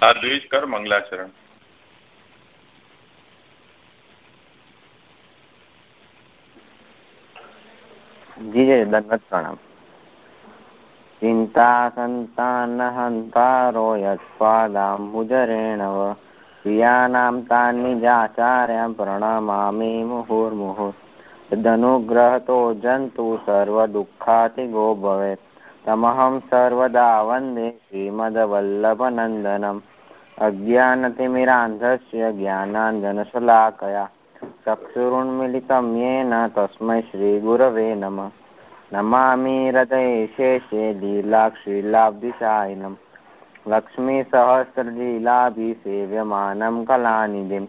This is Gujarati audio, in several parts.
આ દ્વિજ કર મંગલાચરણ. જીજે દંડવત પ્રણામ ચિંતા સંતાન હંતારો યત્પાદાંબુજરેણવ પ્રિયાનામ તાન્નિજાચાર્યં પ્રણમામી મુહુર્મુહુઃ તદનુગ્રહતો જંતુ સર્વદુઃખાતિગો ભવેत् તમહં સર્વદા વંદે શ્રીમદવલ્લભનંદનम् अज्ञानतिमिरान्धस्य ज्ञानाञ्जनशलाकया चक्षुरुन्मिलितं तस्मै श्रीगुरवे नमः नमामि हृदये शेषे लीलाक्षीलाब्धिशायिनं लक्ष्मीसहस्रलीलाभिसेव्यमानं कलानिधिं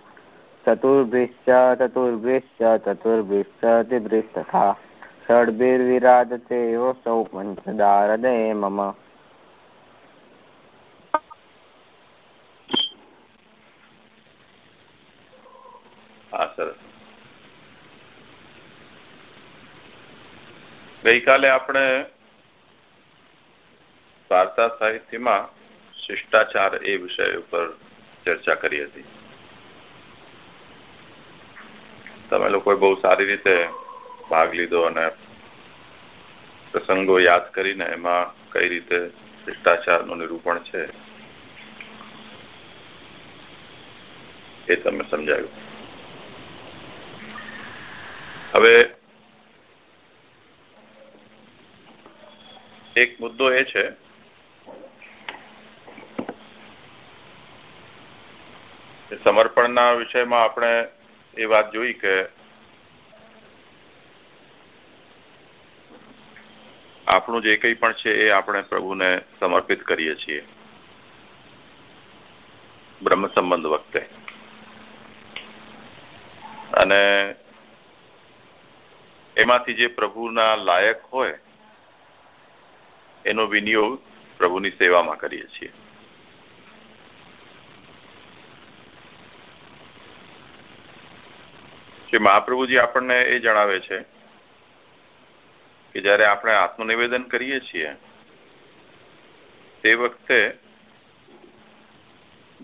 चतुर्भिश्च चतुर्भिश्च चतुर्भिश्च त्रिभिस्तथा षड्भिर्विराजते योऽसौ पञ्चदा हृदये मम ગઈકાલે આપણે વાર્તા સાહિત્યમાં શિષ્ટાચાર એ વિષય ઉપર ચર્ચા કરી હતી. તમે લોકોએ બહુ સારી રીતે ભાગ લીધો અને પ્રસંગો યાદ કરીને એમાં કઈ રીતે શિષ્ટાચારનું નિરૂપણ છે એ તમે સમજાવ્યું હવે એક મુદ્દો એ છે સમર્પણના વિષયમાં આપણે એ વાત જોઈ કે આપણું જે કંઈ પણ છે એ આપણે પ્રભુને સમર્પિત કરીએ છીએ. બ્રહ્મ સંબંધ વખતે. અને એમાંથી જે પ્રભુના લાયક હોય એનો વિનિયોગ પ્રભુની સેવામાં કરીએ છીએ. શ્રી મહાપ્રભુજી આપણને એ જણાવે છે કે જ્યારે આપણે આત્મનિવેદન કરીએ છીએ, તે વખતે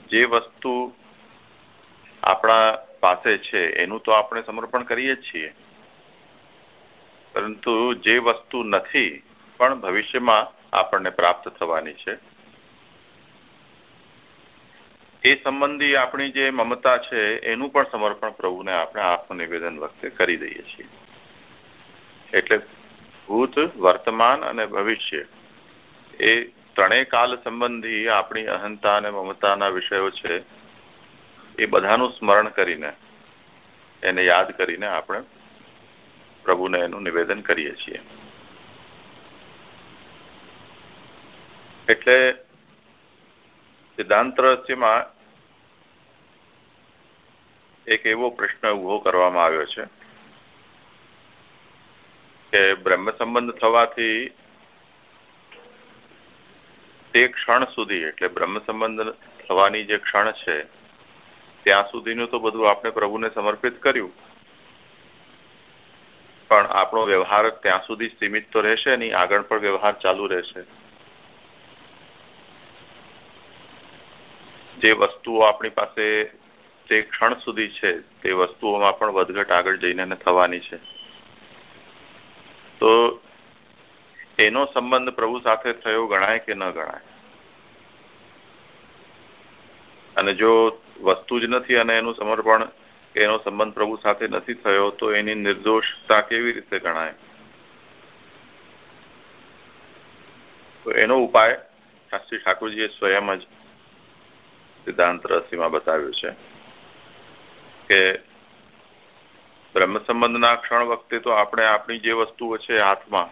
જે વસ્તુ આપણા પાસે છે, એનું તો આપણે સમર્પણ કરીએ જ છીએ. પરંતુ જે વસ્તુ નથી પણ ભવિષ્યમાં આપણને પ્રાપ્ત થવાની છે. એ સંબંધી આપણી જે મમતા છે, એનું પણ સમર્પણ પ્રભુને આપણે આત્મનિવેદન વખતે કરી દઈએ છીએ. એટલે ભૂત, વર્તમાન અને ભવિષ્ય એ ત્રણેય કાલ સંબંધી આપણી અહંતા અને મમતાના વિષયો છે, એ બધાનું સ્મરણ કરીને એને યાદ કરીને આપણે પ્રભુને એનું નિવેદન કરીએ છીએ. એટલે સિદ્ધાંત રહસ્યમાં એક એવો પ્રશ્ન ઊભો કરવામાં આવ્યો છે કે બ્રહ્મ સંબંધ થવાથી તે ક્ષણ સુધી, એટલે બ્રહ્મ સંબંધ થવાની જે ક્ષણ છે, ત્યાં સુધીનું તો બધું આપણે પ્રભુને સમર્પિત કર્યું. પણ આપણો વ્યવહાર ત્યાં સુધી સીમિત તો રહેશે નહીં, આગળ પણ વ્યવહાર ચાલુ રહેશે. જે વસ્તુઓ આપણી પાસે તે ક્ષણ સુધી છે, તે વસ્તુઓમાં પણ વધઘટ આગળ જઈને થવાની છે. તો એનો સંબંધ પ્રભુ સાથે થયો ગણાય કે ન ગણાય? અને જો વસ્તુ જ નથી અને એનું સમર્પણ, એનો સંબંધ પ્રભુ સાથે નથી થયો, તો એની નિર્દોષતા કેવી રીતે ગણાય? તો એનો ઉપાય શાસ્ત્રી ઠાકોરજીએ સ્વયં જ સિદ્ધાંત રસીમાં બતાવ્યું છે કે બ્રહ્મ સંબંધના ક્ષણ વખતે તો આપણે આપણી જે વસ્તુઓ છે હાથમાં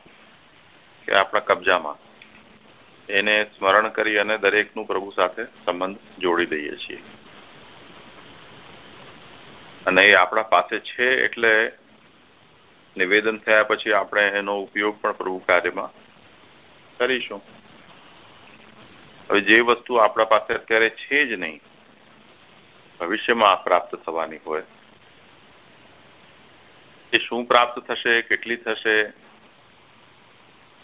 કે આપણા કબજામાં, એને સ્મરણ કરી અને દરેકનું પ્રભુ સાથે સંબંધ જોડી દઈએ છીએ. અને એ આપણા પાસે છે એટલે નિવેદન થયા પછી આપણે એનો ઉપયોગ પણ પ્રભુ કાર્યમાં કરીશું. હવે જે વસ્તુ આપણા પાસે અત્યારે છે જ નહીં, ભવિષ્યમાં પ્રાપ્ત થવાની હોય. એ શું પ્રાપ્ત થશે, કેટલી થશે,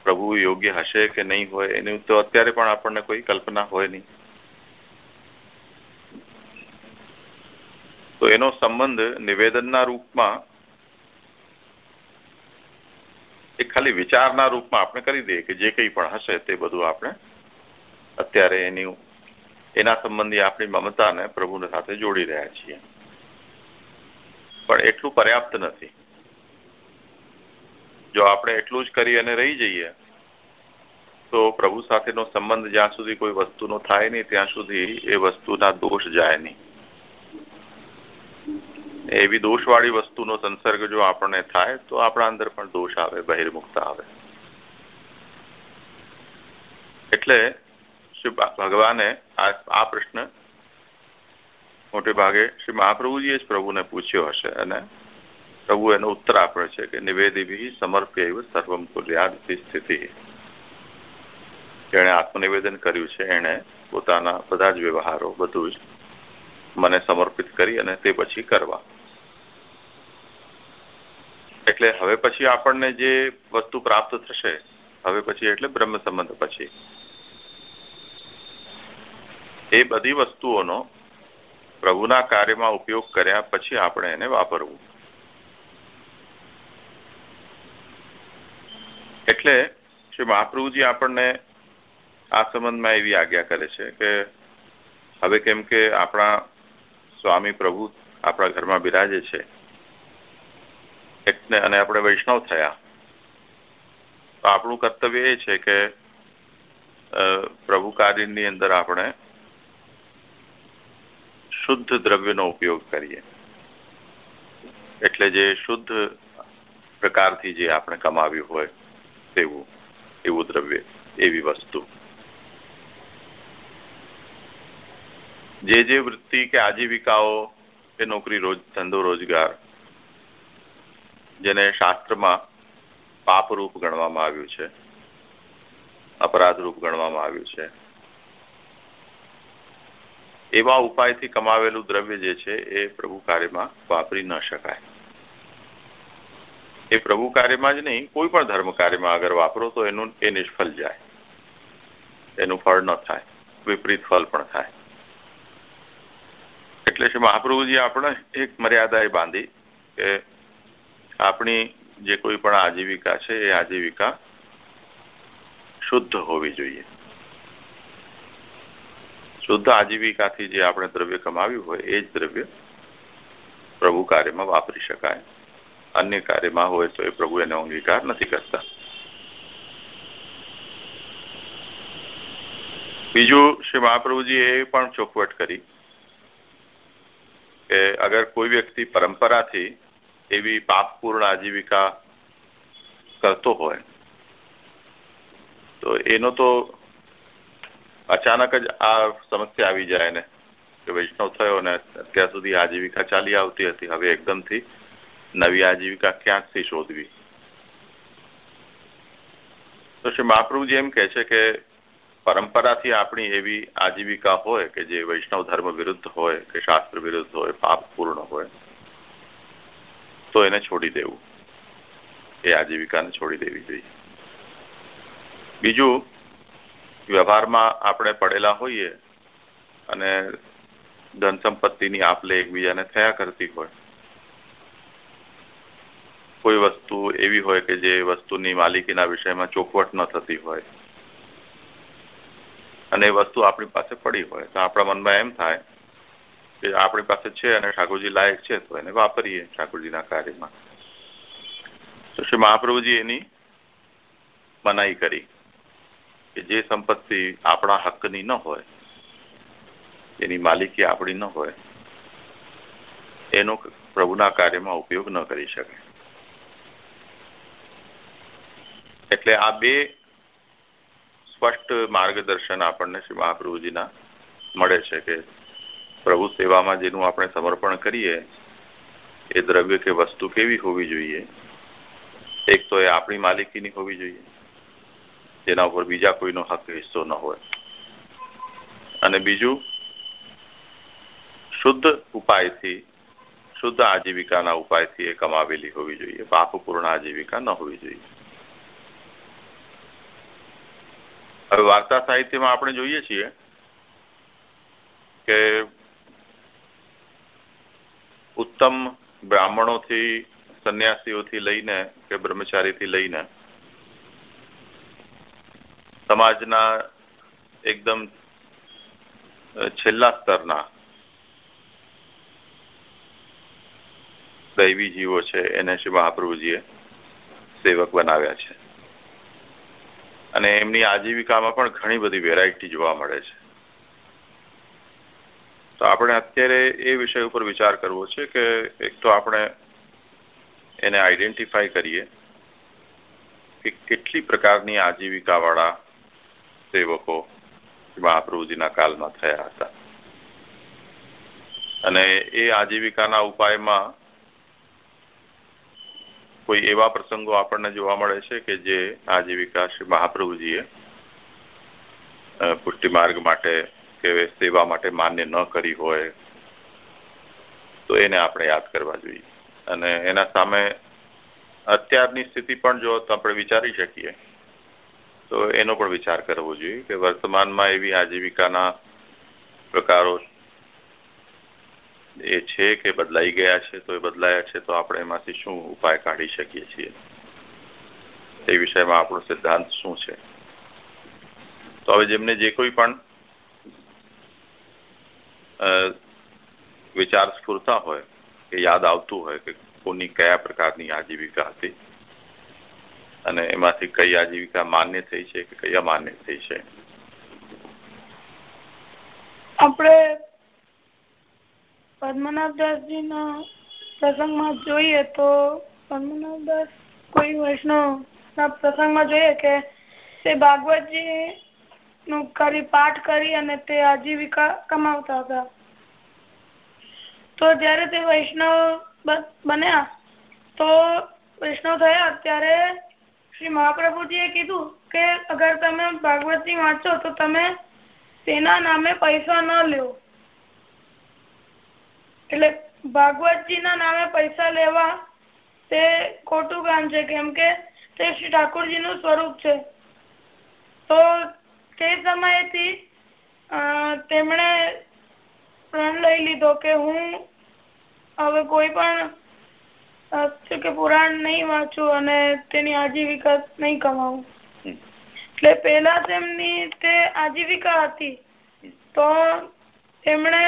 પ્રભુ યોગ્ય હશે કે નહીં હોય, એની તો અત્યારે પણ આપણને કોઈ કલ્પના હોય નહીં. તો એનો સંબંધ નિવેદનના રૂપમાં, એ ખાલી વિચારના રૂપમાં આપણે કરી દઈએ કે જે કંઈ પણ હશે તે બધું આપણે અત્યારે એની એના સંબંધી આપણી મમતાને પ્રભુને સાથે જોડી રહ્યા છીએ. પણ એટલું પર્યાપ્ત નથી. જો આપણે એટલું જ કરી અને રહી જઈએ, તો પ્રભુ સાથેનો સંબંધ જ્યાં સુધી કોઈ વસ્તુનો થાય નહીં, ત્યાં સુધી એ વસ્તુના દોષ જાય નહીં. એવી દોષવાળી વસ્તુનો સંસર્ગ જો આપણને થાય, તો આપણા અંદર પણ દોષ આવે, બહિર્મુખતા આવે. એટલે શ્રી ભગવાને આ પ્રશ્ન મોટે ભાગે શ્રી મહાપ્રભુજીએ જ પ્રભુને પૂછ્યો હશે અને પ્રભુ એનો ઉત્તર આપે છે કે નિવેદિભી સમર્પ્ય સર્વમ કુર્યાદ સ્થિતિ. જેણે આત્મનિવેદન કર્યું છે, એણે પોતાના બધા વ્યવહારો બધું જ મને સમર્પિત કરી અને તે પછી કરવા. એટલે હવે પછી આપણને જે વસ્તુ પ્રાપ્ત થશે, હવે પછી એટલે બ્રહ્મ સંબંધ પછી. એ બધી વસ્તુઓનો પ્રભુના કાર્યમાં ઉપયોગ કર્યા પછી આપણે એને વાપરવું. એટલે શ્રી મહાપ્રભુજી આપણને આ સંબંધમાં એવી આજ્ઞા કરે છે કે હવે કેમ કે આપણા સ્વામી પ્રભુ આપણા ઘરમાં બિરાજે છે. એટલે અને આપણે વૈષ્ણવ થયા. તો આપણું કર્તવ્ય એ છે કે પ્રભુ કાર્યની અંદર આપણે શુદ્ધ દ્રવ્યનો ઉપયોગ કરીએ. એટલે જે શુદ્ધ પ્રકારથી જે આપણે કમાવ્યું હોય તેવું, એવું દ્રવ્ય, એવી વસ્તુ. જે જે વૃત્તિ કે આજીવિકાઓ કે નોકરી રોજ, ધંધો રોજગાર, જેને શાસ્ત્રમાં પાપરૂપ ગણવામાં આવ્યું છે, અપરાધરૂપ ગણવામાં આવ્યું છે એવા ઉપાયથી કમાવેલું દ્રવ્ય જે છે એ પ્રભુ કાર્યમાં વાપરી ન શકાય. એ પ્રભુ કાર્યમાં જ નહીં, કોઈ પણ ધર્મ કાર્યમાં અગર વાપરો તો એનું, એ નિષ્ફળ જાય. એનું ફળ ન થાય, વિપરીત ફળ પણ થાય. એટલે શ્રી મહાપ્રભુજી આપણે એક મર્યાદા એ બાંધી કે આપણી જે કોઈ પણ આજીવિકા છે એ આજીવિકા શુદ્ધ હોવી જોઈએ. શુદ્ધ આજીવિકાથી જે આપણે દ્રવ્ય કમાવ્યું હોય, એ જ દ્રવ્ય પ્રભુ કાર્યમાં વાપરી શકાય. અન્ય કાર્યમાં હોય તો એ પ્રભુ એનો અંગીકાર નથી કરતા. બીજું શ્રી મહાપ્રભુજી એ પણ ચોખવટ કરી કે અગર કોઈ વ્યક્તિ પરંપરાથી એવી પાપપૂર્ણ આજીવિકા કરતો હોય, તો એનો તો અચાનક જ આ સમસ્યા આવી જાય ને કે વૈષ્ણવ થયો ને અત્યાર સુધી આજીવિકા ચાલી આવતી હતી. હવે એકદમથી નવી આજીવિકા ક્યાંકથી શોધવી? તો શ્રી મહાપ્રભુજી એમ કહે છે કે પરંપરાથી આપણી એવી આજીવિકા હોય કે જે વૈષ્ણવ ધર્મ વિરુદ્ધ હોય, કે શાસ્ત્ર વિરુદ્ધ હોય પાપપૂર્ણ હોય, તો એને છોડી દેવું. એ આજીવિકાને છોડી દેવી જોઈએ. બીજું વ્યવહારમાં આપણે પડેલા હોઈએ અને ધન સંપત્તિની આપલે એકબીજાને થયા કરતી હોય. કોઈ વસ્તુ એવી હોય કે જે વસ્તુની માલિકીના વિષયમાં ચોખવટ ન થતી હોય અને એ વસ્તુ આપણી પાસે પડી હોય, તો આપણા મનમાં એમ થાય કે આપણી પાસે છે અને ઠાકોરજી લાયક છે, તો એને વાપરીએ ઠાકોરજીના કાર્યમાં. તો શ્રી મહાપ્રભુજી એની મનાઈ કરી. કે જે સંપત્તિ આપણા હકની ન હોય, એની માલિકી આપણી ન હોય, એનો પ્રભુના કાર્યમાં ઉપયોગ ન કરી શકે. એટલે આ બે સ્પષ્ટ માર્ગદર્શન આપણને શ્રી મહાપ્રભુજીના મળે છે કે પ્રભુ સેવામાં જેનું આપણે સમર્પણ કરીએ, એ દ્રવ્ય કે વસ્તુ કેવી હોવી જોઈએ, એક તો એ આપણી માલિકીની હોવી જોઈએ જેના ઉપર બીજા કોઈનો હક હિસ્સો ન હોય. અને બીજું, શુદ્ધ ઉપાયથી, શુદ્ધ આજીવિકાના ઉપાયથી એ કમાવેલી હોવી જોઈએ. પાપપૂર્ણ આજીવિકા ન હોવી જોઈએ. હવે વાર્તા સાહિત્યમાં આપણે જોઈએ છીએ કે ઉત્તમ બ્રાહ્મણોથી, સંન્યાસીઓથી લઈને કે બ્રહ્મચારીથી લઈને સમાજના એકદમ છેલ્લા સ્તરના દૈવી જીવો છે, એને શ્રી મહાપ્રભુજીએ સેવક બનાવ્યા છે. અને એમની આજીવિકામાં પણ ઘણી બધી વેરાયટી જોવા મળે છે. તો આપણે અત્યારે એ વિષય ઉપર વિચાર કરવો છે કે એક તો આપણે એને આઈડેન્ટિફાઈ કરીએ કે કેટલી પ્રકારની આજીવિકાવાળા સેવકો મહાપ્રભુજીના કાલમાં થયા હતા. અને એ આજીવિકાના ઉપાયમાં કોઈ એવા પ્રસંગો આપણને જોવા મળે છે કે જે આજીવિકા શ્રી મહાપ્રભુજીએ પુષ્ટિ માર્ગ માટે કે સેવા માટે માન્ય ન કરી હોય, તો એને આપણે યાદ કરવા જોઈએ. અને એના સામે અત્યારની સ્થિતિ પણ જો આપણે વિચારી શકીએ તો એનો પણ વિચાર કરવો જોઈએ કે વર્તમાનમાં એવી આજીવિકાના પ્રકારો એ છે કે બદલાઈ ગયા છે, તો એ બદલાયા છે, તો આપણે એમાંથી શું ઉપાય કાઢી શકીએ છીએ? એ વિષયમાં આપણો સિદ્ધાંત શું છે? તો હવે જેમને જે કોઈ પણ વિચાર સ્ફૂરતા હોય કે યાદ આવતું હોય કે કોની કયા પ્રકારની આજીવિકા હતી અને એમાંથી કઈ આજીવિકા માન્ય થઈ છે કે કઈ અમાન્ય થઈ છે? આપણે પદ્મનાભદાસજી ના પ્રસંગમાં જોઈએ તો પદ્મનાભદાસ કોઈ વૈષ્ણવ ના પ્રસંગમાં જોઈએ કે તે ભાગવતજી નું કરી પાઠ કરી અને તે આજીવિકા કમાવતા હતા. તો જયારે તે વૈષ્ણવ બન્યા તો વૈષ્ણવ થયા ત્યારે શ્રી મહાપ્રભુજી એ કીધું કે અગર તમે ભાગવતજી વાંચો તો તમે તેના નામે પૈસા ન લેવો એટલે ભાગવતજી ના નામે પૈસા લેવા તે ખોટું કામ છે, કેમ કે તે શ્રી ઠાકોરજી નું સ્વરૂપ છે. તો તે સમયેથી તેમણે પ્રણ લઈ લીધો કે હું હવે કોઈ પણ કે પુરાણ નહીં વાંચું અને તેની આજીવિકા નહીં કમાવું. એટલે પેલા તેમની તે આજીવિકા હતી. તો તેમણે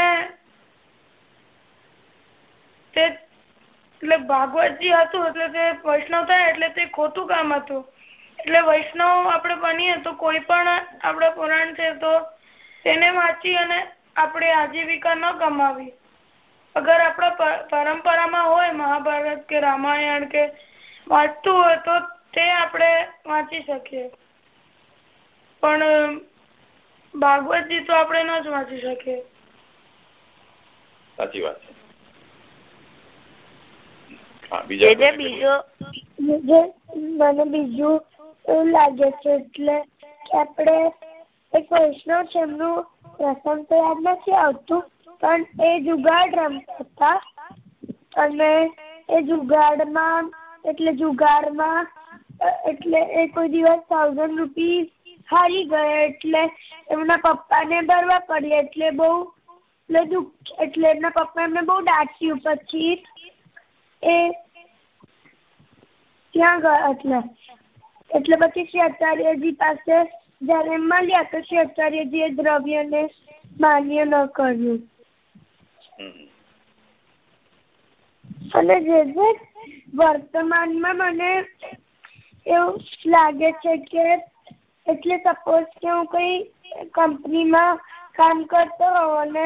એટલે ભાગવતજી હતું એટલે તે વૈષ્ણવ થાય એટલે તે ખોટું કામ હતું. એટલે વૈષ્ણવ આપણે બનીએ તો કોઈ પણ આપણા પુરાણ છે તો તેને વાંચી અને આપણે આજીવિકા ન કમાવી. અગર આપણા પરંપરામાં હોય મહાભારત કે રામાયણ કે વાંચતું હોય તો તે આપણે વાંચી શકીએ. પણ ભાગવતજી તો આપણે ન જ વાંચી શકીએ. સાચી વાત છે. મને બીજું એવું લાગે છે એટલે કે આપણે એક વૈષ્ણવ છે એમનું પ્રસંગ તો યાદ નથી આવતું. પણ એ જુગાડ રમતા હતા અને એ જુગાડમાં, એટલે જુગાડમાં, એટલે એ કોઈ દિવસ થાઉઝન્ડ રૂપીસ હારી ગયા, એટલે એમના પપ્પાને ભરવા પડી, એટલે બહુ એટલે દુઃખ, એટલે એમના પપ્પા એમને બહુ ડાંટ્યું પછી એ ત્યાં ગયા એટલે એટલે પછી શ્રી આચાર્યજી પાસે જયારે મળ્યા તો શ્રી આચાર્યજી એ દ્રવ્યને માન્ય ન કર્યું. અને જે વર્તમાનમાં મને એવું લાગે છે કે એટલે સપોઝ કે હું કઈ કંપનીમાં કામ કરતો હોઉં અને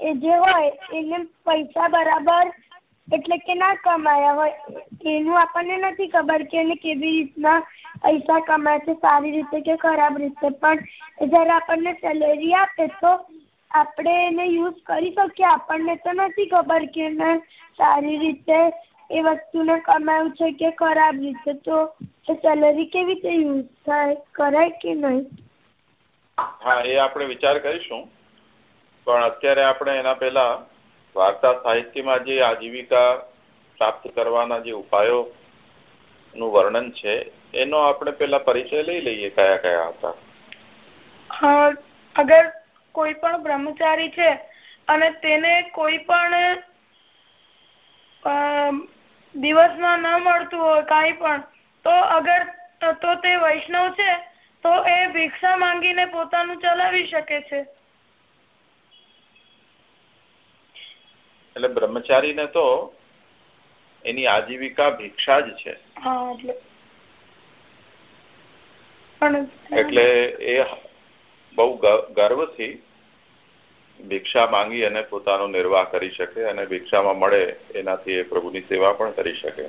એ જે હોય એને પૈસા બરાબર એટલે કે ના કમાયા હોય, એનું આપણને નથી ખબર કે એને કેવી રીતના પૈસા કમાય છે, સારી રીતે કે ખરાબ રીતે. પણ જયારે આપણને સેલેરી આપે તો આપણે એને યુઝ કરી શકીએ. આપણને તો નથી ખબર કે એને સારી રીતે એ વસ્તુને કમાયું છે કે ખરાબ રીતે. તો એ સેલેરી કેવી રીતે યુઝ થાય? કરાય કે નહીં? હા એ આપણે વિચાર કરીશું. પણ અત્યારે આપણે એના પહેલા વાર્તા સાહિત્યમાં જે આજીવિકા પ્રાપ્ત કરવાના જે ઉપાયો નું વર્ણન છે એનો આપણે પેલા પરિચય લઈ લઈએ કયા કયા હતા. અગર કોઈ પણ બ્રહ્મચારી છે અને તેને કોઈ પણ દિવસમાં ન મળતું હોય કાંઈ પણ તો અગર તો તે વૈષ્ણવ છે તો એ ભિક્ષા માંગીને પોતાનું ચલાવી શકે છે. એટલે બ્રહ્મચારીને તો એની આજીવિકા ભિક્ષા જ છે. એટલે. એ બહુ ગર્વથી ભિક્ષા માંગી અને પોતાનો નિર્વાહ કરી શકે અને ભિક્ષામાં મળે એનાથી એ પ્રભુની સેવા પણ કરી શકે.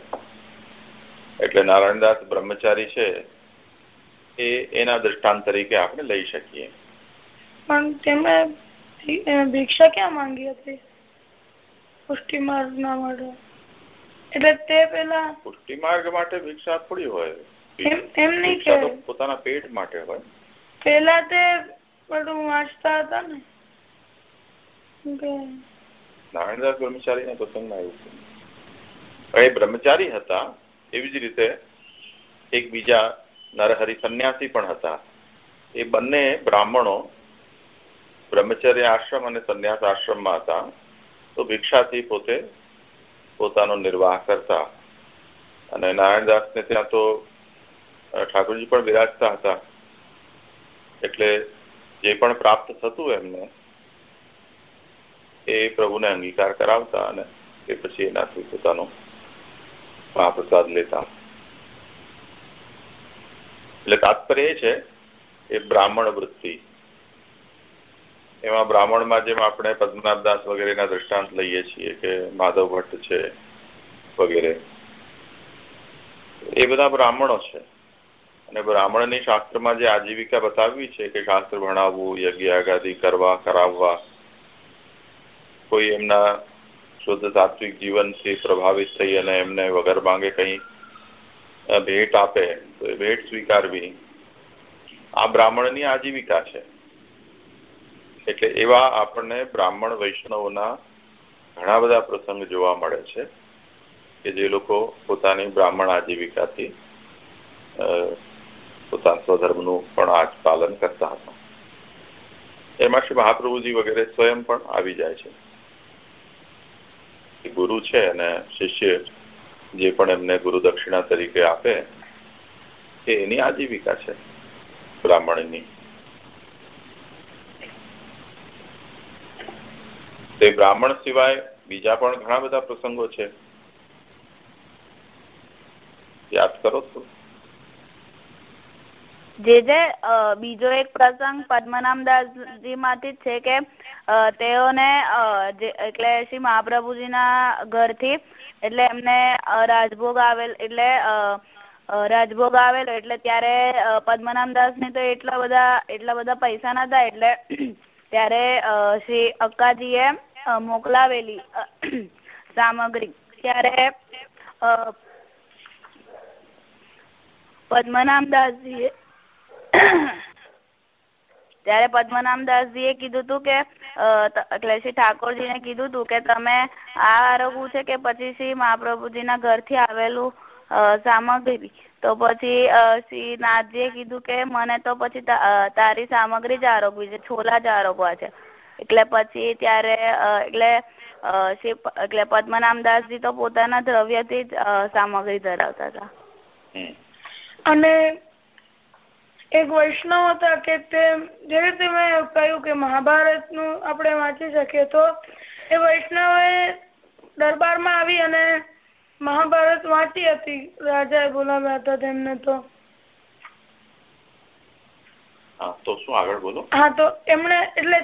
એટલે નારાયણદાસ બ્રહ્મચારી છે એ એના દ્રષ્ટાંત તરીકે આપણે લઈ શકીએ. પણ તેમણે ભિક્ષા ક્યાં માંગી હતી? પુષ્ટિ માર્ગ ના માટે. એટલે તે પેલા પુષ્ટિ માર્ગ માટે ભિક્ષા થોડી હોય. એમ નહીં કે પોતાના પેટ માટે હોય. પેલા તે બધું વાંચતા હતા ને? નારાયણદાસ બ્રહ્મચારી ના પ્રસંગમાં આવ્યું એ બ્રહ્મચારી હતા, એવી જ રીતે એક બીજા નરહરિ સંન્યાસી પણ હતા. એ બંને બ્રાહ્મણો બ્રહ્મચર્ય આશ્રમ અને સંન્યાસ આશ્રમમાં હતા, તો ભિક્ષાથી પોતે પોતાનો નિર્વાહ કરતા. અને નારાયણદાસને ત્યાં તો ઠાકોરજી પણ બિરાજતા હતા. એટલે જે પણ પ્રાપ્ત થતું એમને એ પ્રભુને અંગીકાર કરાવતા અને એ પછી એનાથી પોતાનો મહાપ્રસાદ લેતા. એટલે તાત્પર્ય એ છે, એ બ્રાહ્મણ વૃત્તિ. એમાં બ્રાહ્મણમાં જેમ આપણે પદ્મનાભદાસ વગેરેના દ્રષ્ટાંત લઈએ છીએ કે માધવ ભટ્ટ છે વગેરે, એ બધા બ્રાહ્મણો છે. અને બ્રાહ્મણની શાસ્ત્રમાં જે આજીવિકા બતાવવી છે કે શાસ્ત્ર ભણાવવું, યજ્ઞ, આગાદી કરવા, કરાવવા કોઈ એમના શુદ્ધ સાત્વિક જીવનથી પ્રભાવિત થઈ અને એમને વગર માંગે કંઈ ભેટ આપે, તો ભેટ સ્વીકારવી આ બ્રાહ્મણની આજીવિકા છે. એટલે એવા આપણને બ્રાહ્મણ વૈષ્ણવના ઘણા બધા પ્રસંગ જોવા મળે છે કે જે લોકો પોતાની બ્રાહ્મણ આજીવિકાથી પોતાના સ્વધર્મનું પણ આજ પાલન કરતા હતા. એમાં શ્રી મહાપ્રભુજી વગેરે સ્વયં પણ આવી જાય છે. ગુરુ છે અને શિષ્ય જે પણ એમને ગુરુ દક્ષિણા તરીકે આપે, એ એની આજીવિકા છે બ્રાહ્મણની. તે બ્રાહ્મણ સિવાય બીજા પણ ઘણા બધા પ્રસંગો છે. યાદ કરો છો જે જે બીજો એક પ્રસંગ પદ્મનામદાસજી માંથી છે કે તેઓને એટલે શ્રી મહાપ્રભુજીના ઘરથી, એટલે એમને રાજભોગ આવેલ, એટલે રાજભોગ આવેલો, એટલે ત્યારે પદ્મનામદાસ ને તો એટલા બધા એટલા બધા પૈસા નતા એટલે ત્યારે શ્રી અક્કાજીએ મોકલાવેલી સામગ્રી. ત્યારે પદ્મનામદાસજીએ ત્યારે પદ્મનામદાસજીએ કીધું હતું કે એટલે શ્રી ઠાકોરજીને કીધું હતું કે તમે આ આરોગવું છે કે પછી શ્રી મહાપ્રભુજીના ઘરથી આવેલું સામગ્રી. તો પછી શ્રી નાથજીએ કીધું કે મને તો પછી તારી સામગ્રી જ આરોગવી છે, છોલા જ આરોગવા છે. એટલે પછી ત્યારે એટલે શ્રી એટલે પદ્મનામદાસજી તો પોતાના દ્રવ્યથી જ સામગ્રી ધરાવતા હતા. અને એક વૈષ્ણવ હતા કે તે જે રીતે મેં કહ્યું કે મહાભારતનું આપણે વાંચી શકીએ તો એ વૈષ્ણવે દરબારમાં આવી અને મહાભારત વાંચી હતી. રાજાએ બોલાવ્યા હતા તેમને તો. તો શું આગળ બોલો? હા તો એમણે એટલે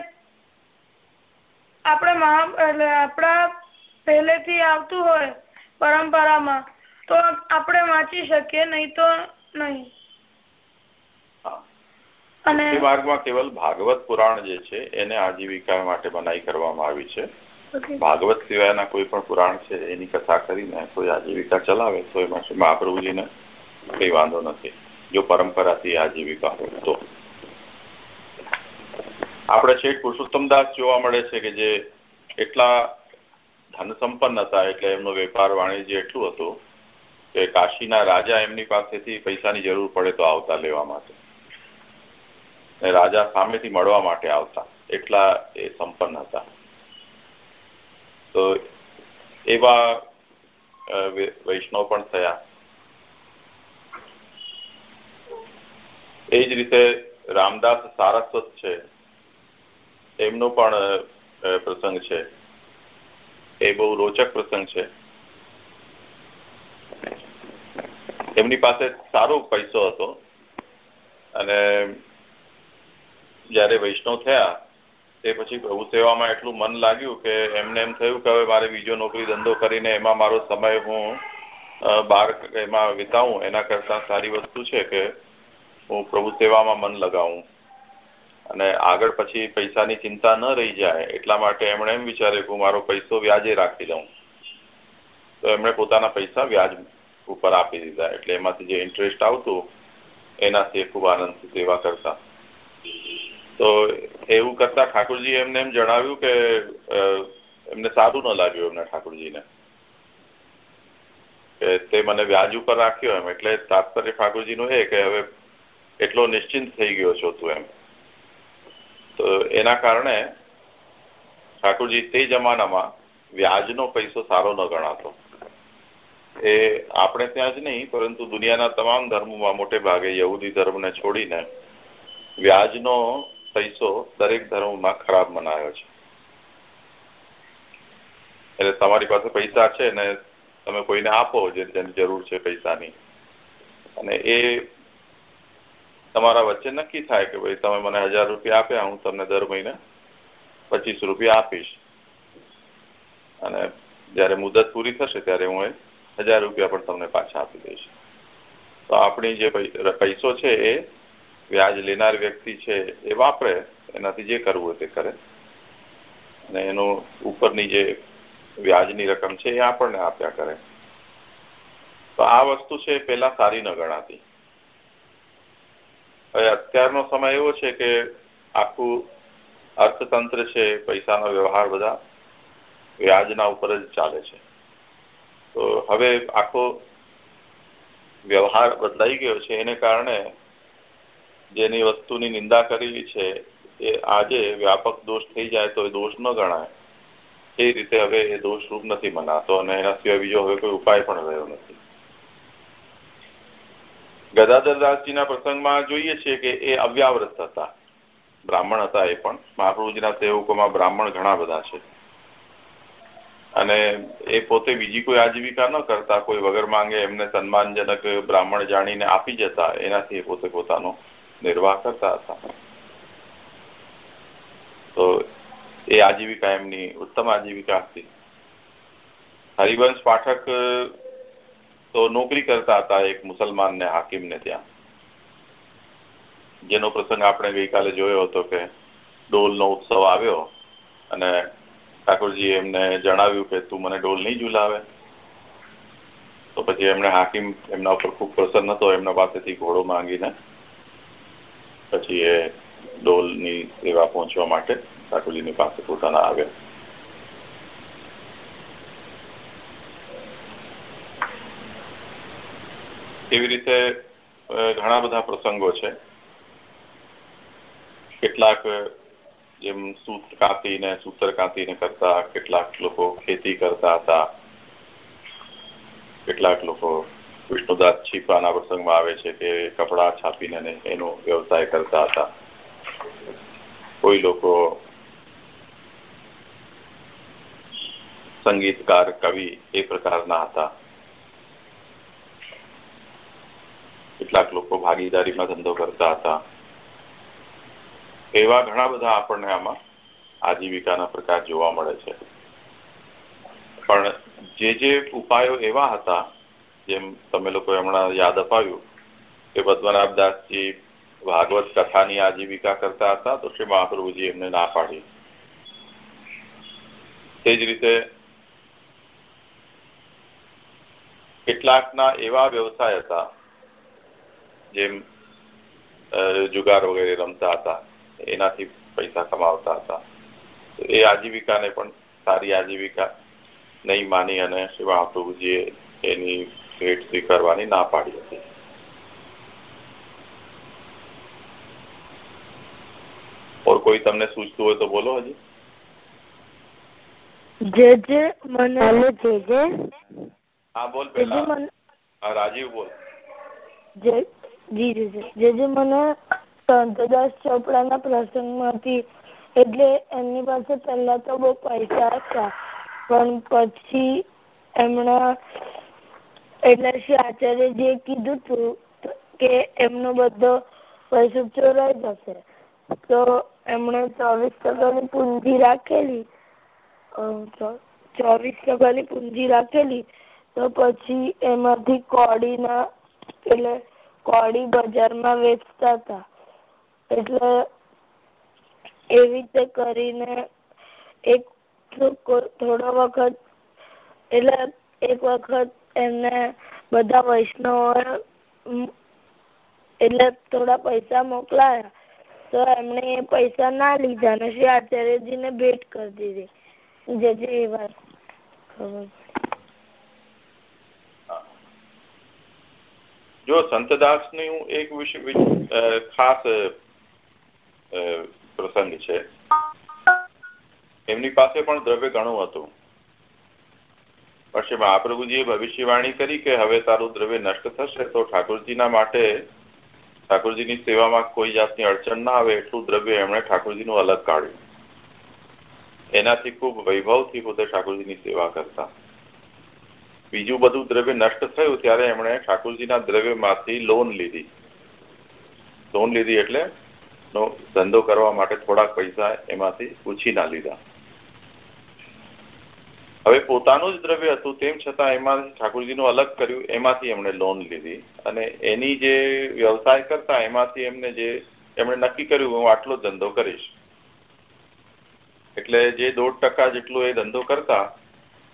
આપણે મહા એટલે આપણા પહેલેથી આવતું હોય પરંપરામાં તો આપણે વાંચી શકીએ નહીં તો નહીં. અને માર્ગમાં કેવલ ભાગવત પુરાણ જે છે એને આજીવિકા માટે બનાવી કરવામાં આવી છે. ભાગવત સિવાયના કોઈ પણ પુરાણ છે એની કથા કરીને કોઈ આજીવિકા ચલાવે તો એમાં મહાપ્રભુજીને કઈ વાંધો નથી. જો પરંપરાથી આજીવિકા હોય તો. આપણે શેઠ પુરુષોત્તમદાસ જોવા મળે છે કે જે એટલા ધન સંપન્ન હતા એટલે એમનો વેપાર વાણિજ્ય એટલું હતું કે કાશીના રાજા એમની પાસેથી પૈસાની જરૂર પડે તો આવતા લેવા માટે. રાજા સામેથી મળવા માટે આવતા. એટલા એ સંપન્ન હતા. તો એવા વૈષ્ણવ પણ થયા. એ જ રીતે રામદાસ સારસ્વત છે. એમનો પણ પ્રસંગ છે. એ બહુ રોચક પ્રસંગ છે. એમની પાસે સારો પૈસો હતો. અને જયારે વૈષ્ણવ થયા, તે પછી પ્રભુ સેવામાં એટલું મન લાગ્યું કે એમને એમ થયું કે હવે મારે બીજો નોકરી ધંધો કરીને એમાં મારો સમય હું બહાર એમાં વિતાવું. એના કરતા સારી વસ્તુ છે કે હું પ્રભુ સેવામાં મન લગાવું. અને આગળ પછી પૈસાની ચિંતા ન રહી જાય, એટલા માટે એમણે એમ વિચાર્યું કે મારો પૈસો વ્યાજે રાખી દઉં તો એમણે પોતાના પૈસા વ્યાજ ઉપર આપી દીધા. એટલે એમાંથી જે ઇન્ટરેસ્ટ આવતું, એનાથી ખૂબ આનંદથી સેવા કરતા. તો એવું કરતા ઠાકોરજી એમને એમ જણાવ્યું કે એમને સારું ન લાગ્યું એમને ઠાકોરજીને. કે તે મને વ્યાજ ઉપર રાખ્યો એમ. એટલે તાત્પર્ય ઠાકોરજીનું એ કે હવે એટલો નિશ્ચિંત થઈ ગયો છો તું એમ. તો એના કારણે ઠાકોરજી તે જમાનામાં વ્યાજનો પૈસો સારો ન ગણાતો. એ આપણે ત્યાં જ નહીં, પરંતુ દુનિયાના તમામ ધર્મોમાં મોટે ભાગે યહૂદી ધર્મને છોડીને વ્યાજનો પૈસો દરેક ધર્મમાં ખરાબ મનાયો છે. એટલે તમારી પાસે પૈસા છે ને તમે કોઈને આપો જેની જરૂર છે પૈસાની. અને એ તમારા વચ્ચે નક્કી થાય કે ભાઈ તમે મને હજાર રૂપિયા આપ્યા, હું તમને દર મહિને પચીસ રૂપિયા આપીશ. અને જ્યારે મુદત પૂરી થશે ત્યારે હું એ હજાર રૂપિયા પણ તમને પાછા આપી દઈશ. તો આપણી જે પૈસો છે એ વ્યાજ લેનાર વ્યક્તિ છે એ વાપરે, એનાથી જે કરવું હોય તે કરે. અને એનું ઉપરની જે વ્યાજની રકમ છે એ આપણને આપ્યા કરે. તો આ વસ્તુ છે પેલા સારી ન ગણાતી. હવે અત્યારનો સમય એવો છે કે આખું અર્થતંત્ર છે, પૈસાનો વ્યવહાર બધા વ્યાજના ઉપર જ ચાલે છે. તો હવે આખો વ્યવહાર બદલાઈ ગયો છે, એને કારણે જેની વસ્તુની નિંદા કરેલી છે, એ આજે વ્યાપક દોષ થઈ જાય તો એ દોષ ન ગણાય. એ રીતે હવે એ દોષ રૂપ નથી મનાતો અને એના સિવાય બીજો હવે કોઈ ઉપાય પણ રહ્યો નથી. ગદાધરદાસજીના પ્રસંગમાં જોઈએ છીએ કે એ અવ્યાવ્રત હતા. બ્રાહ્મણ હતા એ પણ. મહાપ્રભુજીના સેવકોમાં બ્રાહ્મણ ઘણા બધા છે. અને એ પોતે બીજી કોઈ આજીવિકા ન કરતા, કોઈ વગર માંગે એમને સન્માનજનક બ્રાહ્મણ જાણીને આપી જતા, એનાથી પોતે પોતાનો નિર્વાહ કરતા હતા તો એ આજીવિકા એમની ઉત્તમ આજીવિકા હતી. હરિવંશ પાઠક તો નોકરી કરતા હતા એક મુસલમાનને હાકીમને ત્યાં. જેનો પ્રસંગ આપણે ગઈકાલે જોયો હતો કે ડોલનો ઉત્સવ આવ્યો અને ઠાકોરજી એમને જણાવ્યું કે તું મને ડોલ નહીં ઝુલાવે. તો પછી એમણે હાકીમ એમના ઉપર ખૂબ પ્રસન્ન હતો, એમના પાસેથી ઘોડો માંગીને પછી એ ડોલની સેવા પહોંચવા માટે ઠાકોરજીની પાસે પોતાના આવ્યા એવી રીતે ઘણા બધા પ્રસંગો છે. કેટલાક જેમ સૂત કાપીને, સૂતર કાપીને કરતા, કેટલાક લોકો ખેતી કરતા હતા. કેટલાક લોકો વિષ્ણુદાસ છીપાના પ્રસંગમાં આવે છે કે કપડા છાપીને એનો વ્યવસાય કરતા હતા. કોઈ લોકો સંગીતકાર, કવિ એ પ્રકારના હતા. કેટલાક લોકો ભાગીદારીમાં ધંધો કરતા હતા. એવા ઘણા બધા આપણને આમાં આજીવિકાના પ્રકાર જોવા મળે છે. પણ જે જે ઉપાયો એવા હતા જેમ તમે લોકો હમણાં યાદ અપાવ્યું કે પદ્મનાભદાસજી ભાગવત કથાની આજીવિકા કરતા હતા, તો શ્રી મહાપ્રભુજી એમને ના પાડી. તે જ રીતે કેટલાકના એવા વ્યવસાય હતા, જેમ જુગાર વગેરે રમતા હતા, એનાથી પૈસા કમાવતા હતા. એ આજીવિકાને પણ સારી આજીવિકા નહીં માની અને શ્રી મહાપ્રભુજીએ એની ભેટ સ્વીકારવાની ના પાડી હતી. ઓર કોઈ તમને સૂચતું હોય તો બોલો હજી. જે જે મને જે જે હા બોલ પેલા રાજીવ બોલ. જી જી જે જે. મને સંતદાસ ચોપડાના પ્રસંગમાંથી એટલે એમની પાસે પહેલા તો બહુ પૈસા હતા. પણ પછી એમણે એટલે શ્રી આચાર્ય જે કીધું હતું કે એમનો બધો પૈસો ચોરાઈ જશે. તો એમણે ચોવીસ ટકાની પૂંજી રાખેલી ચોવીસ ટકાની પૂંજી રાખેલી, તો પછી એમાંથી કોડીના, એટલે કોડી બજારમાં વેચતા હતા. એટલે એવી રીતે કરીને એક થોડો વખત, એટલે એક વખત એમને બધા વૈષ્ણવ એટલે થોડા પૈસા મોકલાયા. તો એમણે એ પૈસા ના લીધા ને શ્રી આચાર્યજીને ભેટ કરી દીધી. જે જે એ વાત જો સંતદાસનું એક ખાસ પ્રસંગ છે. એમની પાસે પણ દ્રવ્ય ઘણું હતું. પછી મહાપ્રભુજીએ ભવિષ્યવાણી કરી કે હવે તારું દ્રવ્ય નષ્ટ થશે, તો ઠાકોરજીના માટે ઠાકોરજીની સેવામાં કોઈ જાતની અડચણ ના આવે એટલું દ્રવ્ય એમણે ઠાકોરજીનું અલગ કાઢ્યું. એનાથી ખૂબ વૈભવથી પોતે ઠાકોરજીની સેવા કરતા. બીજું બધું દ્રવ્ય નષ્ટ થયું ત્યારે એમણે ઠાકોરજીના દ્રવ્યમાંથી લોન લીધી. લોન લીધી એટલે ધંધો કરવા માટે થોડાક પૈસા એમાંથી ઉછીના લીધા. હવે પોતાનું જ દ્રવ્ય હતું, તેમ છતાં એમાંથી ઠાકોરજીનું અલગ કર્યું, એમાંથી એમણે લોન લીધી. અને એની જે વ્યવસાય કરતા, એમાંથી એમને જે, એમણે નક્કી કર્યું, હું આટલો ધંધો કરીશ. એટલે જે દોઢ ટકા જેટલો એ ધંધો કરતા,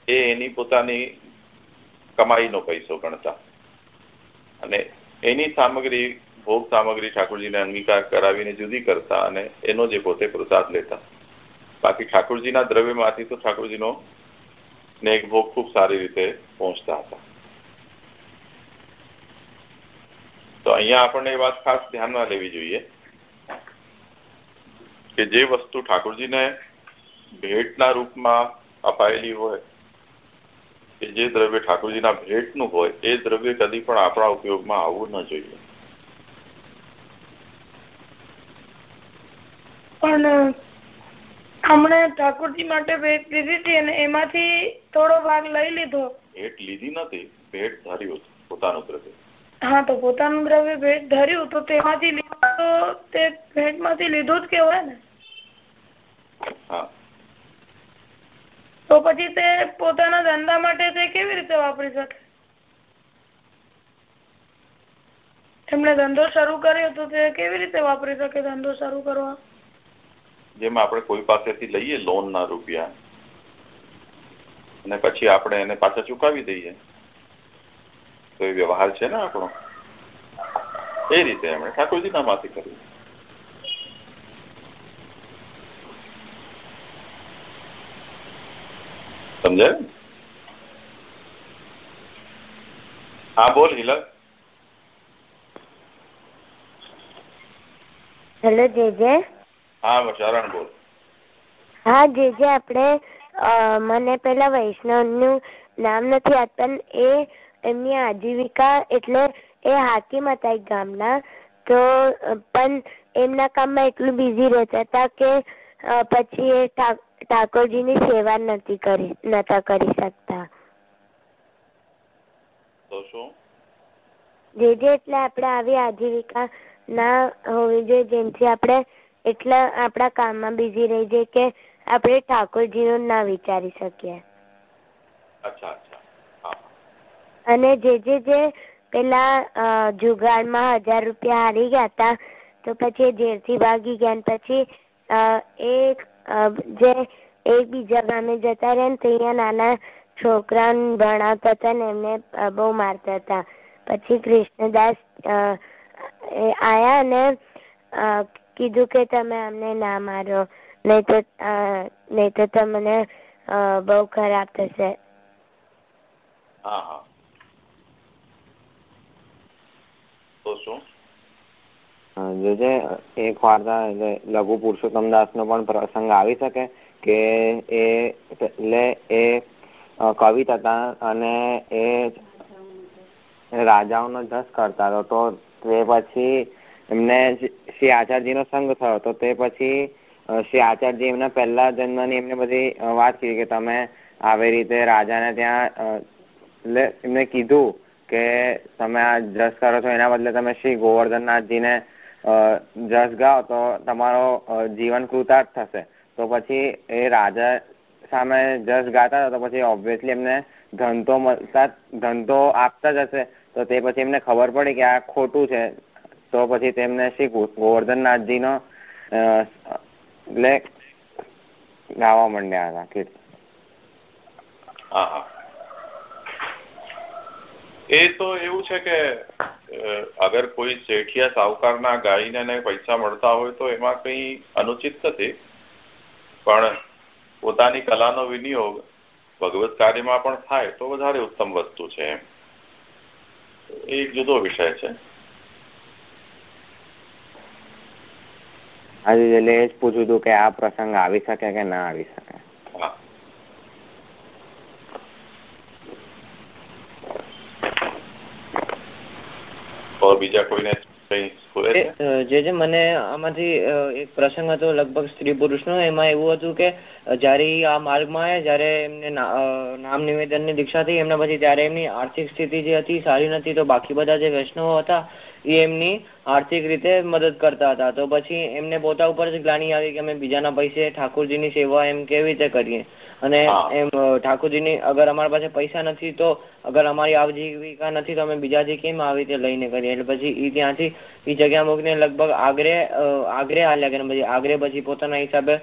એ એની પોતાની કમાઈનો પૈસો ગણતા. અને એની સામગ્રી, ભોગ સામગ્રી ઠાકોરજીને અંગીકાર કરાવીને જુદી કરતા અને એનો જે પોતે પ્રસાદ લેતા. બાકી ઠાકોરજીના દ્રવ્યમાંથી તો ઠાકોરજીનો ને એક ભોગ ખૂબ સારી રીતે પહોંચતા હતા. તો અહીંયા આપણને એ વાત ખાસ ધ્યાનમાં લેવી જોઈએ કે જે વસ્તુ ઠાકોરજીને ભેટના રૂપમાં અપાયેલી હોય, કે જે દ્રવ્ય ઠાકોરજીના ભેટનું હોય, એ દ્રવ્ય કદી પણ આપણા ઉપયોગમાં આવવું ન જોઈએ. પણ હમણાં ઠાકોરજી માટે ભેટ લીધી હતી અને એમાંથી થોડો ભાગ લઈ લીધો. ભેટ લીધી નથી ભેટ ધર્યું પોતાનું દ્રવ્ય. હા તો પોતાનું દ્રવ્ય ભેટ ધર્યું તો તેમાંથી લીધું તો તે ભેટમાંથી લીધું જ કેવાય ને. તો પછી તે પોતાના ધંધા માટે તે કેવી રીતે વાપરી શકે? એમણે ધંધો શરૂ કર્યો તો તે કેવી રીતે વાપરી શકે ધંધો શરૂ કરવા જેમ આપણે કોઈ પાસેથી લઈએ લોનના રૂપિયા. અને પછી આપણે એને પાછા ચુકાવી દઈએ. તો એ વ્યવહાર છે ને આપણો. એ રીતે એમણે ઠાકોરજીના માંથી કર્યું. સમજાય? હા, બોલ હિલક હેલો જય જય હા શરણ બોલ. હા જે જે આપણે મને પેલા વૈષ્ણવનું નામ નથી યાદ એ એમની આજીવિકા એટલે એ હાકીમ હતા એક ગામના તો પણ એમના કામમાં એટલું બિઝી રહેતા હતા કે પછી એ ઠાકોરજીની સેવા નથી કરી નતા કરી શકતા. જે જે એટલે આપણે આવી આજીવિકા ના હોવી જોઈએ જેમથી આપણે એટલા આપણા કામમાં બિઝી રહી જઈએ કે આપણે ઠાકોરજીનું ના વિચારી શકીએ. અને જે જે જે પેલા જુગાડમાં હજાર રૂપિયા હારી ગયા હતા તો પછી જેરથી ભાગી ગયા પછી એ જે એક બીજા ગામે જતા રહે ને ત્યાં નાના છોકરાને ભણાવતા હતા ને એમને બહુ મારતા હતા. પછી કૃષ્ણદાસ આયા અને કીધું કે તમે અમને ના મારો નહીં તો નહીં તો તમને બહુ ખરાબ થશે. જે છે એક વાર્તા લઘુ પુરુષોત્તમ દાસ નો પણ પ્રસંગ આવી શકે કે એ એટલે એ કવિ હતા અને એ રાજાઓનો જસ કરતા હતો. તો તે પછી એમને શ્રી આચાર્યજીનો સંગ થયો તો તે પછી શ્રી આચાર્યજી એમના પહેલા જન્મની એમને બધી વાત કરી કે તમે આવી રીતે રાજાને ત્યાં એટલે એમને કીધું કે તમે આ જસ કરો છો, એના બદલે તમે શ્રી ગોવર્ધનનાથજીને જસ ગાઓ તો તમારો જીવન કૃતાર્થ થશે. તો પછી એ રાજા સામે જસ ગાતા હતા, તો પછી ઓબ્વિયસલી એમને તો મળતા તો આપતા જ હશે. તો તે પછી એમને ખબર પડી કે આ ખોટું છે. તો પછી તેમને શીખવું. ગોવર્ધનનાથજી નો એટલે ગાવા માંડ્યા હતા કીર્તન એ તો એવું છે કે અગર કોઈ શેઠિયા સાહુકારના ગાઈને પૈસા મળતા હોય તો એમાં કઈ અનુચિત નથી. પણ પોતાની કલાનો વિનિયોગ ભગવત કાર્યમાં પણ થાય તો વધારે ઉત્તમ વસ્તુ છે એ એક જુદો વિષય છે. હાજી એટલે એ જ પૂછ્યું હતું કે આ પ્રસંગ આવી શકે કે ના આવી શકે? બીજા કોઈને જે જે મને આમાંથી એક પ્રસંગ હતો, લગભગ સ્ત્રી પુરુષનો, એમાં એવું હતું કે જયારે આ માર્ગમાં આવ્યા જયારે એમને નામ નિવેદનની દીક્ષા થઈ, એમના પછી ત્યારે એમની આર્થિક સ્થિતિ જે હતી, સારી નથી, તો બાકી બધા જે વૈષ્ણવો હતા, એ એમની આર્થિક રીતે મદદ કરતા હતા. તો પછી એમને પોતા ઉપર જ ગ્લાની આવી કે અમે બીજાના પૈસે ઠાકોરજીની સેવા એમ કેવી રીતે કરીએ? અને એમ ઠાકોરજીની અગર અમારા પાસે પૈસા નથી તો અગર અમારી આજીવિકા નથી તો અમે બીજાથી કેમ આવી રીતે લઈને કરીએ? એટલે પછી એ ત્યાંથી એ જગ્યા મૂકીને લગભગ આગ્રે આગ્રે હાલ્યા ગયા પછી આગ્રે પછી પોતાના હિસાબે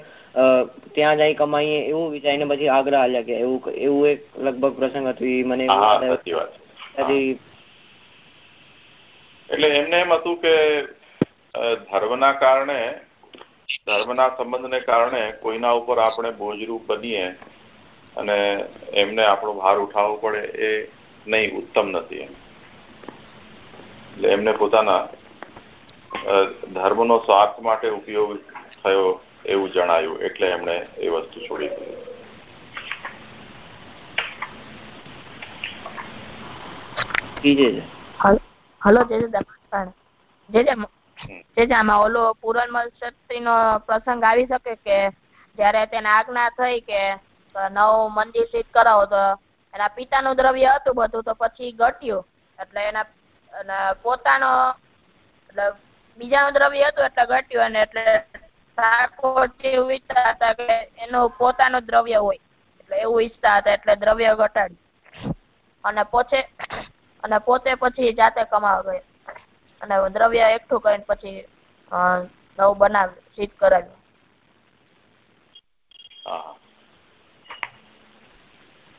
ત્યાં જઈ કમાઈએ એવું વિચારીને પછી આગ્રા હાલ્યા ગયા એવું એવું એક લગભગ પ્રસંગ હતું. એ મને એટલે એમને એમ હતું કે ધર્મના કારણે ધર્મના સંબંધને કારણે કોઈના ઉપર આપણે બોજરૂપ બનીએ અને એમને આપણો ભાર ઉઠાવવો પડે એ નહીં ઉત્તમ નથી એટલે એમને પોતાના ધર્મનો સ્વાર્થ માટે ઉપયોગ થયો એવું જણાયું એટલે એમણે એ વસ્તુ છોડી દીધી. હલો જે આમાં ઓલો પૂરણ નો પ્રસંગ આવી શકે કે જયારે તેને આજ્ઞા થઈ કે નવું મંદિર સિદ્ધ કરાવો તો એના પિતાનું દ્રવ્ય હતું બધું તો પછી ઘટ્યું. એટલે એના પોતાનો, એટલે બીજાનું દ્રવ્ય હતું એટલે ઘટ્યું અને એટલે ઈચ્છતા હતા કે એનું પોતાનું દ્રવ્ય હોય. એટલે એવું ઈચ્છતા હતા એટલે દ્રવ્ય ઘટાડ્યું. અને પોતે અને પોતે પછી જાતે કમાવા ગયા. અને દ્રવ્ય એકઠું કરીને પછી નવું બનાવ્યું સિદ્ધ કરાવ્યું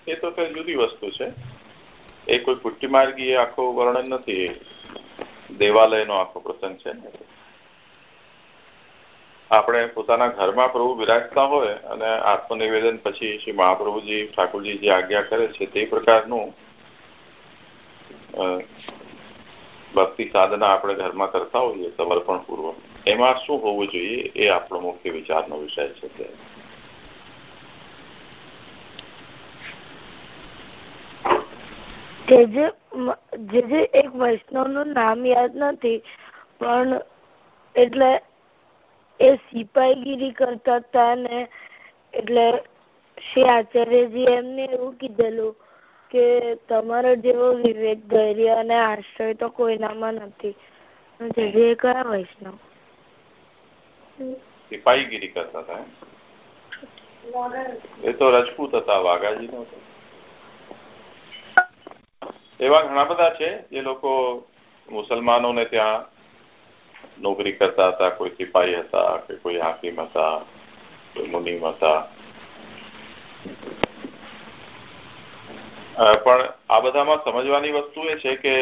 એ તો કઈ જુદી વસ્તુ છે. એ કોઈ પુટ્ટી માર્ગી આખો વર્ણન નથી. દેવાલયનો આખો પ્રસંગ છે આપણે પોતાના ઘરમાં પ્રભુ બિરાજતા હોય અને આત્મનિવેદન પછી શ્રી મહાપ્રભુજી ઠાકોરજી જે આજ્ઞા કરે છે તે પ્રકારનું ભક્તિ સાધના આપણે ઘરમાં કરતા હોઈએ સમર્પણ પૂર્વક એમાં શું હોવું જોઈએ એ આપણો મુખ્ય વિચારનો વિષય છે જે જે જે એક વૈષ્ણવનું નામ યાદ નથી, પણ એટલે એ સિપાહીગીરી કરતા હતા ને એટલે શ્રી આચાર્યજી એમને એવું કીધેલું કે તમારો જેવો વિવેક ધૈર્ય અને આશ્રય તો કોઈનામાં નથી. જે કયા વૈષ્ણવ? સિપાહીગીરી કરતા હતા એ તો રજપૂત હતા વાઘાજી નો એવા ઘણા બધા છે, જે લોકો મુસલમાનોને ત્યાં નોકરી કરતા હતા, કોઈ સિપાહી હતા, કે કોઈ હાકીમ હતા, કોઈ મુનિમ હતા. પણ આ બધામાં સમજવાની વસ્તુ એ છે કે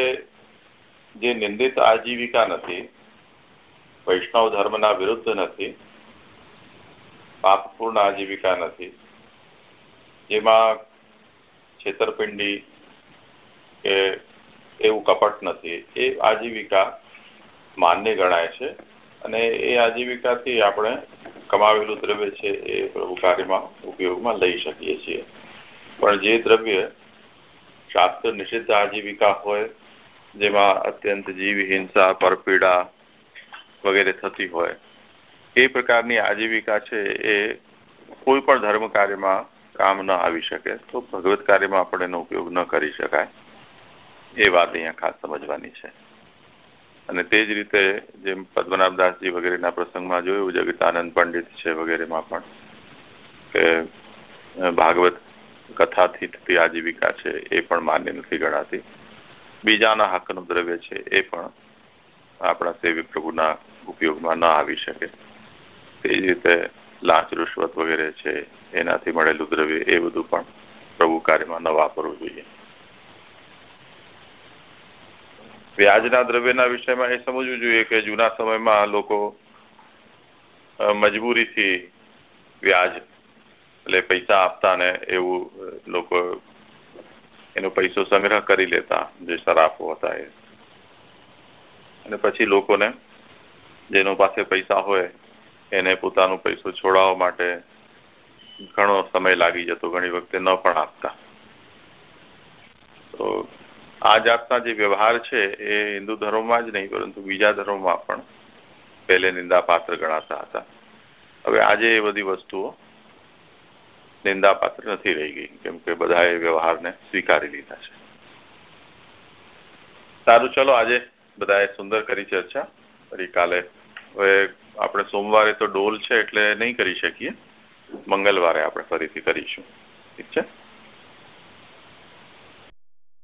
જે નિંદિત આજીવિકા નથી, વૈષ્ણવ ધર્મના વિરુદ્ધ નથી, પાપપૂર્ણ આજીવિકા નથી, જેમાં છેતરપિંડી કે એવું કપટ નથી, એ આજીવિકા માન્ય ગણાય છે અને એ આજીવિકાથી આપણે કમાવેલું દ્રવ્ય છે એ પ્રભુ કાર્યમાં ઉપયોગમાં લઈ શકીએ છીએ. પણ જે દ્રવ્ય શાસ્ત્ર નિષિદ્ધ આજીવિકા હોય, જેમાં અત્યંત જીવ હિંસા, પરપીડા વગેરે થતી હોય, એ પ્રકારની આજીવિકા છે એ કોઈ પણ ધર્મ કાર્યમાં કામ ન આવી શકે, તો ભગવત કાર્યમાં આપણે એનો ઉપયોગ ન કરી શકાય. એ વાત અહીંયા ખાસ સમજવાની છે. અને તે જ રીતે જેમ પદ્મનાભદાસજી વગેરેના પ્રસંગમાં જોયું, જગતાનંદ પંડિત છે વગેરેમાં પણ, કે ભાગવત કથાથી થતી આજીવિકા છે, એ પણ માન્ય નથી ગણાતી. બીજાના હકનું દ્રવ્ય છે, એ પણ આપણા સેવી પ્રભુના ઉપયોગમાં ન આવી શકે. તે જ રીતે લાંચ રૂશ્વત વગેરે છે, એનાથી મળેલું દ્રવ્ય, એ બધું પણ પ્રભુ કાર્યમાં ન વાપરવું જોઈએ. વ્યાજના દ્રવ્યના વિષયમાં એ સમજવું જોઈએ કે જૂના સમયમાં લોકો મજબૂરીથી વ્યાજ એટલે પૈસા આપતા ને એવું લોકો એનો પૈસો સંગ્રહ કરી લેતા, જે સરાફો હતા એ. અને પછી લોકોને જેનો પાસે પૈસા હોય, એને પોતાનો પૈસો છોડાવવા માટે ઘણો સમય લાગી જતો, ઘણી વખતે ન પણ આપતા. તો આ જાતના જે વ્યવહાર છે, એ હિન્દુ ધર્મમાં જ નહીં, પરંતુ બીજા ધર્મમાં પણ પહેલે નિંદાપાત્ર ગણાતા હતા. આજે એ બધી વસ્તુઓ નિંદાપાત્ર નથી રહી ગઈ, કેમ કે બધા એ વ્યવહારને સ્વીકારી લીધા છે. સારું, ચલો, આજે બધાએ સુંદર કરી ચર્ચા. ફરી કાલે, હવે આપણે સોમવારે તો ડોલ છે એટલે નહીં કરી શકીએ. મંગળવારે આપણે ફરીથી કરીશું. ઠીક છે?